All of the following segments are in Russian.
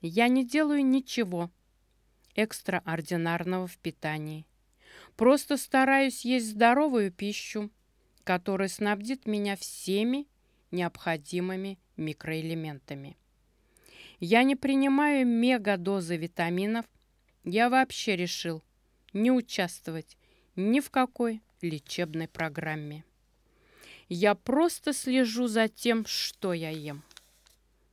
я не делаю ничего экстраординарного в питании. Просто стараюсь есть здоровую пищу, которая снабдит меня всеми необходимыми микроэлементами. Я не принимаю мегадозы витаминов. Я вообще решил не участвовать ни в какой лечебной программе. Я просто слежу за тем, что я ем.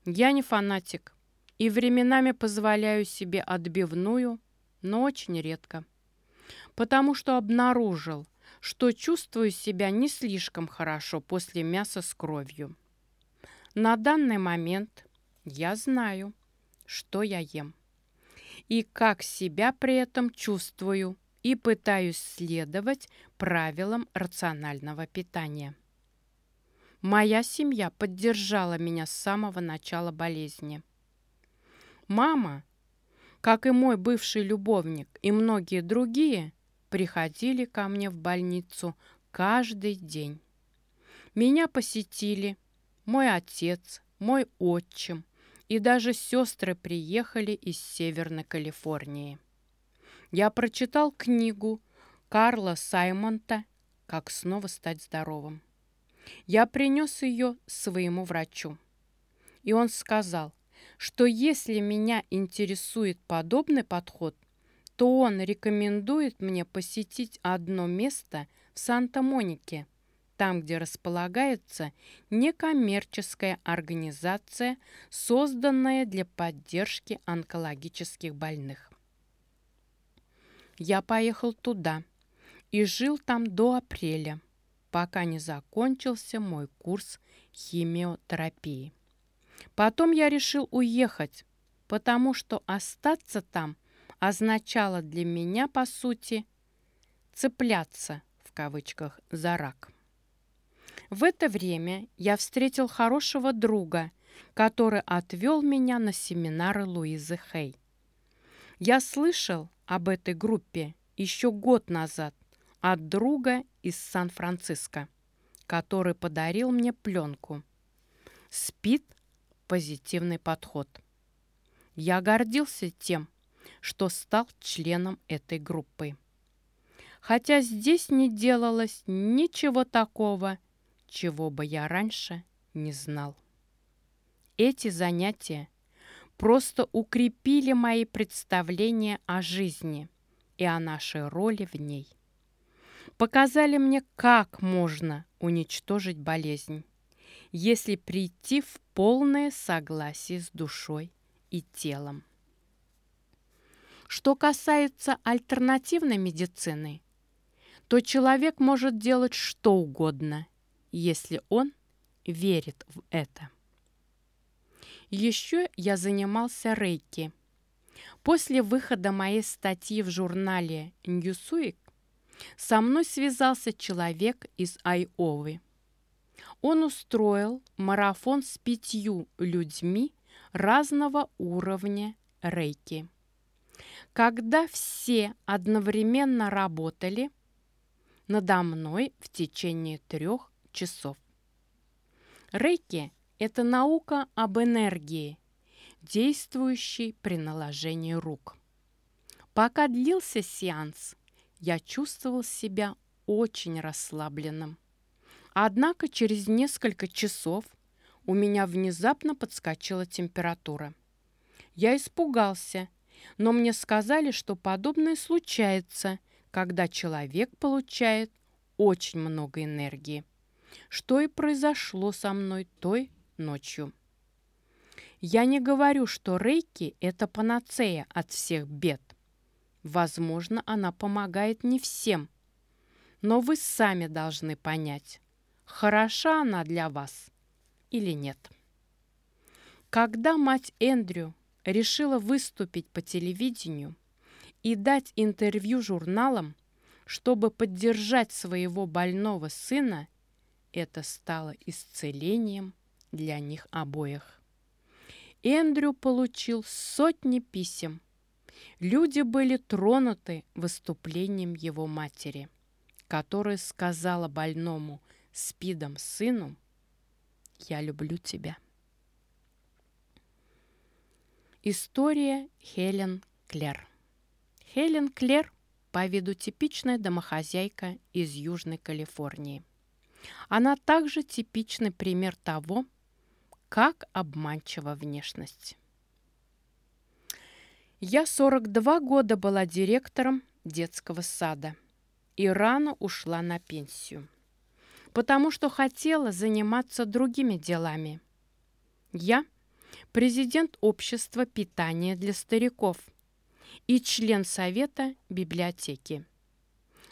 Я не фанатик и временами позволяю себе отбивную, но очень редко. Потому что обнаружил, что чувствую себя не слишком хорошо после мяса с кровью. На данный момент я знаю, что я ем и как себя при этом чувствую и пытаюсь следовать правилам рационального питания. Моя семья поддержала меня с самого начала болезни. Мама, как и мой бывший любовник и многие другие, приходили ко мне в больницу каждый день. Меня посетили мой отец, мой отчим и даже сестры приехали из Северной Калифорнии. Я прочитал книгу Карла Саймонта «Как снова стать здоровым». Я принес ее своему врачу. И он сказал, что если меня интересует подобный подход, то он рекомендует мне посетить одно место в Санта-Монике, там, где располагается некоммерческая организация, созданная для поддержки онкологических больных. Я поехал туда и жил там до апреля пока не закончился мой курс химиотерапии. Потом я решил уехать, потому что остаться там означало для меня, по сути, «цепляться» в кавычках за рак. В это время я встретил хорошего друга, который отвел меня на семинары Луизы Хей. Я слышал об этой группе еще год назад от друга из Сан-Франциско, который подарил мне пленку. Спит позитивный подход. Я гордился тем, что стал членом этой группы. Хотя здесь не делалось ничего такого, чего бы я раньше не знал. Эти занятия просто укрепили мои представления о жизни и о нашей роли в ней показали мне, как можно уничтожить болезнь, если прийти в полное согласие с душой и телом. Что касается альтернативной медицины, то человек может делать что угодно, если он верит в это. Еще я занимался рейки. После выхода моей статьи в журнале Newsweek со мной связался человек из Айовы. Он устроил марафон с пятью людьми разного уровня рейки. Когда все одновременно работали надо мной в течение трех часов. Рейки – это наука об энергии, действующей при наложении рук. Пока длился сеанс, я чувствовал себя очень расслабленным. Однако через несколько часов у меня внезапно подскочила температура. Я испугался, но мне сказали, что подобное случается, когда человек получает очень много энергии, что и произошло со мной той ночью. Я не говорю, что рейки – это панацея от всех бед. Возможно, она помогает не всем. Но вы сами должны понять, хороша она для вас или нет. Когда мать Эндрю решила выступить по телевидению и дать интервью журналам, чтобы поддержать своего больного сына, это стало исцелением для них обоих. Эндрю получил сотни писем Люди были тронуты выступлением его матери, которая сказала больному спидом сыну «Я люблю тебя». История Хелен Клер. Хелен Клер по виду типичная домохозяйка из Южной Калифорнии. Она также типичный пример того, как обманчива внешность. Я 42 года была директором детского сада и рано ушла на пенсию, потому что хотела заниматься другими делами. Я – президент общества питания для стариков и член Совета библиотеки.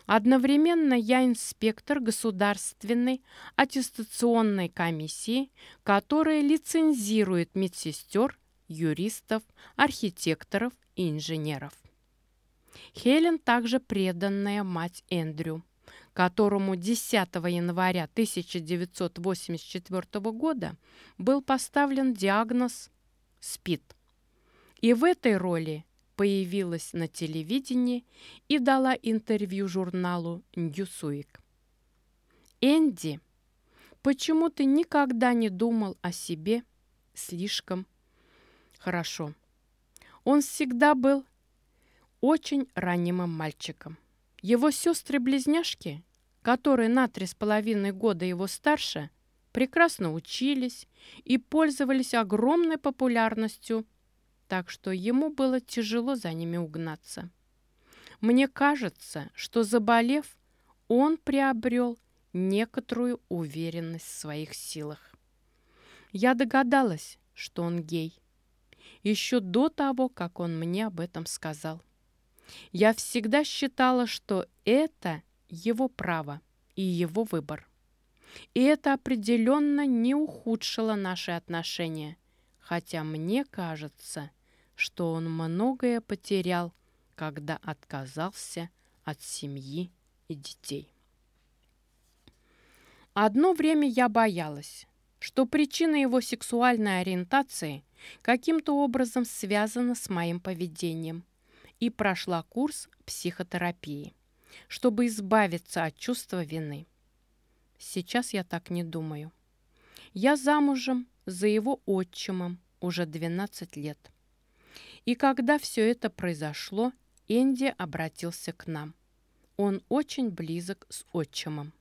Одновременно я инспектор государственной аттестационной комиссии, которая лицензирует медсестер, юристов, архитекторов и инженеров. Хелен также преданная мать Эндрю, которому 10 января 1984 года был поставлен диагноз спит. И в этой роли появилась на телевидении и дала интервью журналу Newsweek. Энди, почему ты никогда не думал о себе слишком хорошо? Он всегда был очень ранимым мальчиком. Его сестры-близняшки, которые на три с половиной года его старше, прекрасно учились и пользовались огромной популярностью, так что ему было тяжело за ними угнаться. Мне кажется, что заболев, он приобрел некоторую уверенность в своих силах. Я догадалась, что он гей, еще до того, как он мне об этом сказал. Я всегда считала, что это его право и его выбор. И это определенно не ухудшило наши отношения, хотя мне кажется, что он многое потерял, когда отказался от семьи и детей. Одно время я боялась, что причина его сексуальной ориентации каким-то образом связана с моим поведением, и прошла курс психотерапии, чтобы избавиться от чувства вины. Сейчас я так не думаю. Я замужем за его отчимом уже 12 лет. И когда все это произошло, Энди обратился к нам. Он очень близок с отчимом.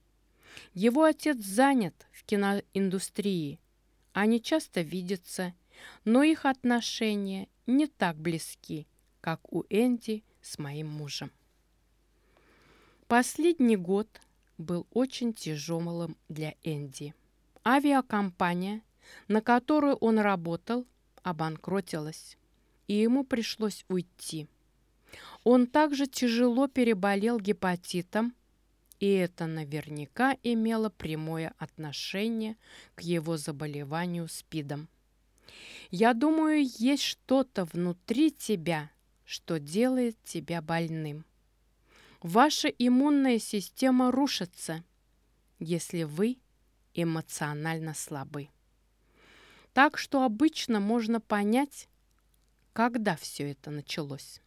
Его отец занят в киноиндустрии. Они часто видятся, но их отношения не так близки, как у Энди с моим мужем. Последний год был очень тяжелым для Энди. Авиакомпания, на которую он работал, обанкротилась, и ему пришлось уйти. Он также тяжело переболел гепатитом, и это наверняка имело прямое отношение к его заболеванию СПИДом. Я думаю, есть что-то внутри тебя, что делает тебя больным. Ваша иммунная система рушится, если вы эмоционально слабы. Так что обычно можно понять, когда все это началось.